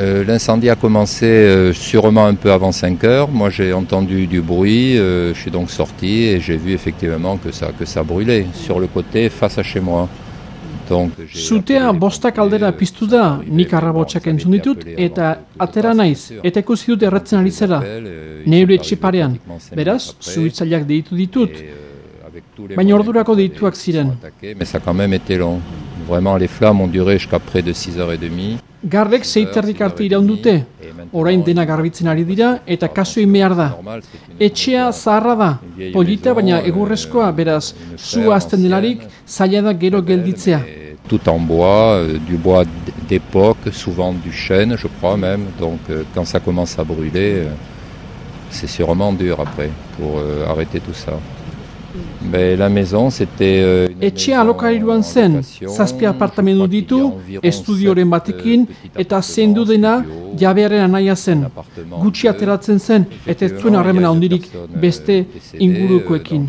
Euh, L'incendie a commencé euh, sûrement un peu avant 5 heures. Moi, j'ai entendu du bruit. Euh, je suis donc sorti et j'ai vu effectivement que ça, que ça brûlait sur le côté face à chez moi. Donc, Zutea bostak aldera piztu da, nik arrabotsak entzun ditut, eta atera naiz, eta ikusi dut erretzen ari zela, neure etxiparean. Beraz, zuhitzaileak deitu ditut, euh, Baina ordurako deituak ziren. Mais ça a quand même été long. Vraiment, les flammes ont duré jusqu'à près de 6h30. Garrek zeiterdik arte iraun dute, orain dena garbitzen ari dira eta kasu behar da. Etxea zaharra da, polita baina egurrezkoa, beraz, zu azten delarik, zaila da gero gelditzea. Tout en bois, euh, du bois d'époque, souvent du chêne, je crois même. Donc, euh, quand ça commence à brûler, euh, c'est sûrement dur après pour arrêter tout ça. La maison, c'était euh, Etxea maison alokairuan en zen, zazpi Je apartamentu crois qu'il y a ditu, estudioren batekin, euh, eta zendu dena jabearen anaia zen. Gutxi ateratzen zen, eta ez zuen harremen handirik beste ingurukoekin.